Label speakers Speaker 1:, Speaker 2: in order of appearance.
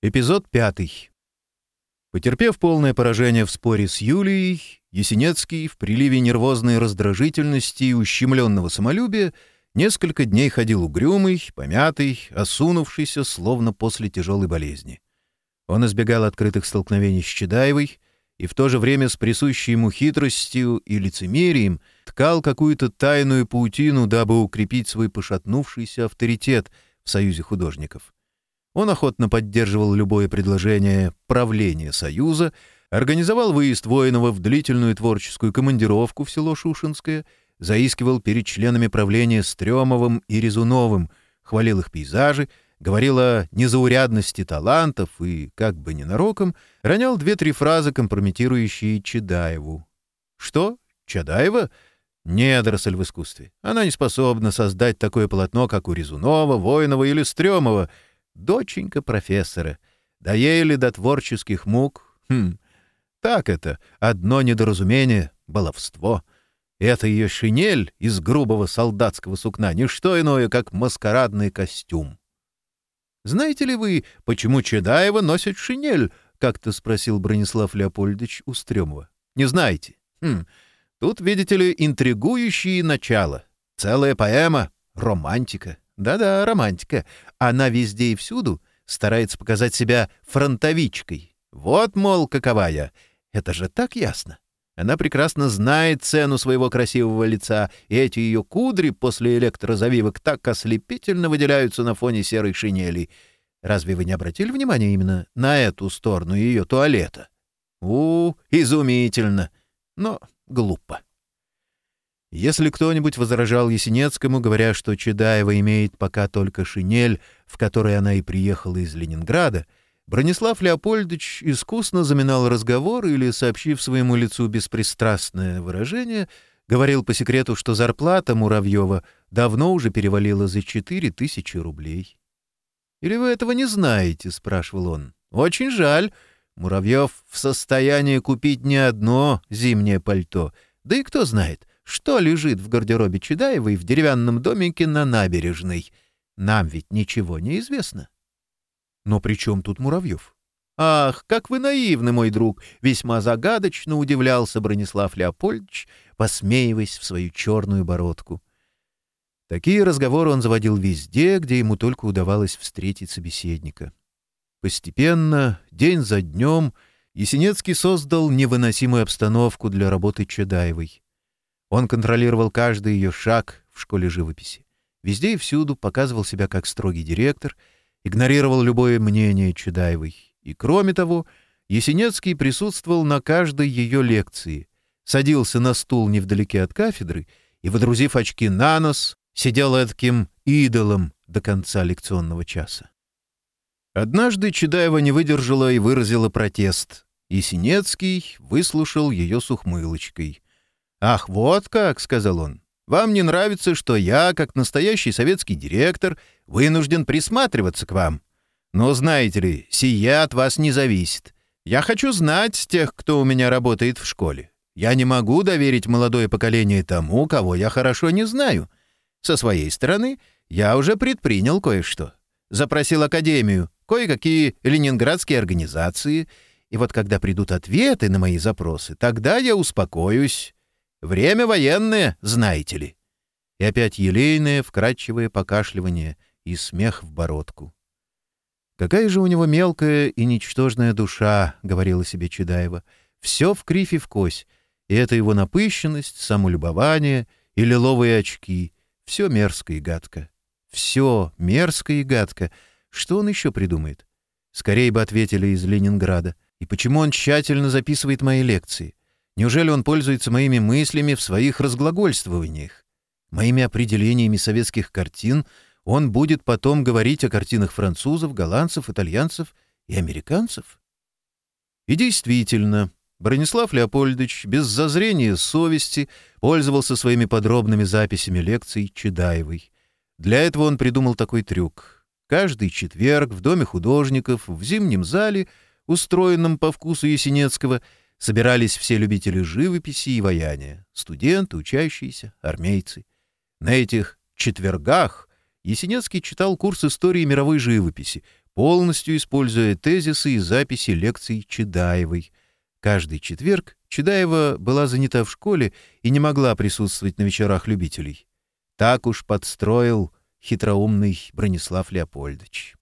Speaker 1: Эпизод пятый. Потерпев полное поражение в споре с Юлией, Есенецкий в приливе нервозной раздражительности и ущемленного самолюбия несколько дней ходил угрюмый, помятый, осунувшийся, словно после тяжелой болезни. Он избегал открытых столкновений с Чедаевой и в то же время с присущей ему хитростью и лицемерием ткал какую-то тайную паутину, дабы укрепить свой пошатнувшийся авторитет в Союзе художников — он охотно поддерживал любое предложение правления Союза, организовал выезд Воинова в длительную творческую командировку в село Шушинское, заискивал перед членами правления Стрёмовым и Резуновым, хвалил их пейзажи, говорил о незаурядности талантов и, как бы ненароком, ронял две-три фразы, компрометирующие Чедаеву. «Что? Чадаева?» «Недоросль в искусстве. Она не способна создать такое полотно, как у Резунова, Воинова или Стрёмова», доченька профессора. да Доели до творческих мук. Хм, так это, одно недоразумение, баловство. Это ее шинель из грубого солдатского сукна, не что иное, как маскарадный костюм. «Знаете ли вы, почему Чедаева носит шинель?» — как-то спросил Бронислав Леопольдович Устремова. «Не знаете? Хм, тут, видите ли, интригующие начала. Целая поэма, романтика». Да-да, романтика. Она везде и всюду старается показать себя фронтовичкой. Вот, мол, какова я. Это же так ясно. Она прекрасно знает цену своего красивого лица, и эти ее кудри после электрозавивок так ослепительно выделяются на фоне серой шинели. Разве вы не обратили внимания именно на эту сторону ее туалета? У, изумительно, но глупо. Если кто-нибудь возражал Есенецкому, говоря, что Чедаева имеет пока только шинель, в которой она и приехала из Ленинграда, Бронислав Леопольдович искусно заминал разговор или, сообщив своему лицу беспристрастное выражение, говорил по секрету, что зарплата Муравьева давно уже перевалила за четыре тысячи рублей. «Или вы этого не знаете?» — спрашивал он. «Очень жаль. Муравьев в состоянии купить не одно зимнее пальто. Да и кто знает, что лежит в гардеробе Чедаевой в деревянном домике на набережной. Нам ведь ничего не известно. Но при чем тут Муравьев? «Ах, как вы наивны, мой друг!» — весьма загадочно удивлялся Бронислав Леопольдович, посмеиваясь в свою черную бородку. Такие разговоры он заводил везде, где ему только удавалось встретить собеседника. Постепенно, день за днем, Есенецкий создал невыносимую обстановку для работы Чедаевой — он контролировал каждый ее шаг в школе живописи. Везде и всюду показывал себя как строгий директор, игнорировал любое мнение Чедаевой. И кроме того, Есенецкий присутствовал на каждой ее лекции, садился на стул невдалеке от кафедры и, водрузив очки на нос, сидел таким идолом до конца лекционного часа. Однажды Чедаева не выдержала и выразила протест. Есенецкий выслушал ее с ухмылочкой — «Ах, вот как!» — сказал он. «Вам не нравится, что я, как настоящий советский директор, вынужден присматриваться к вам. Но знаете ли, сия от вас не зависит. Я хочу знать тех, кто у меня работает в школе. Я не могу доверить молодое поколение тому, кого я хорошо не знаю. Со своей стороны, я уже предпринял кое-что. Запросил академию, кое-какие ленинградские организации. И вот когда придут ответы на мои запросы, тогда я успокоюсь Время военное, знаете ли. И опять елейное, вкрадчивое покашливание и смех в бородку. «Какая же у него мелкая и ничтожная душа», — говорила себе Чедаева. «Все в крифе в кось, и это его напыщенность, самолюбование и лиловые очки. Все мерзко и гадко. Все мерзко и гадко. Что он еще придумает? Скорее бы ответили из Ленинграда. И почему он тщательно записывает мои лекции? Неужели он пользуется моими мыслями в своих разглагольствованиях? Моими определениями советских картин он будет потом говорить о картинах французов, голландцев, итальянцев и американцев? И действительно, Бронислав Леопольдович без зазрения совести пользовался своими подробными записями лекций Чедаевой. Для этого он придумал такой трюк. Каждый четверг в Доме художников в зимнем зале, устроенном по вкусу Есенецкого, Собирались все любители живописи и ваяния, студенты, учащиеся, армейцы. На этих «четвергах» Есенинский читал курс истории мировой живописи, полностью используя тезисы и записи лекций Чедаевой. Каждый четверг Чедаева была занята в школе и не могла присутствовать на вечерах любителей. Так уж подстроил хитроумный Бронислав Леопольдович.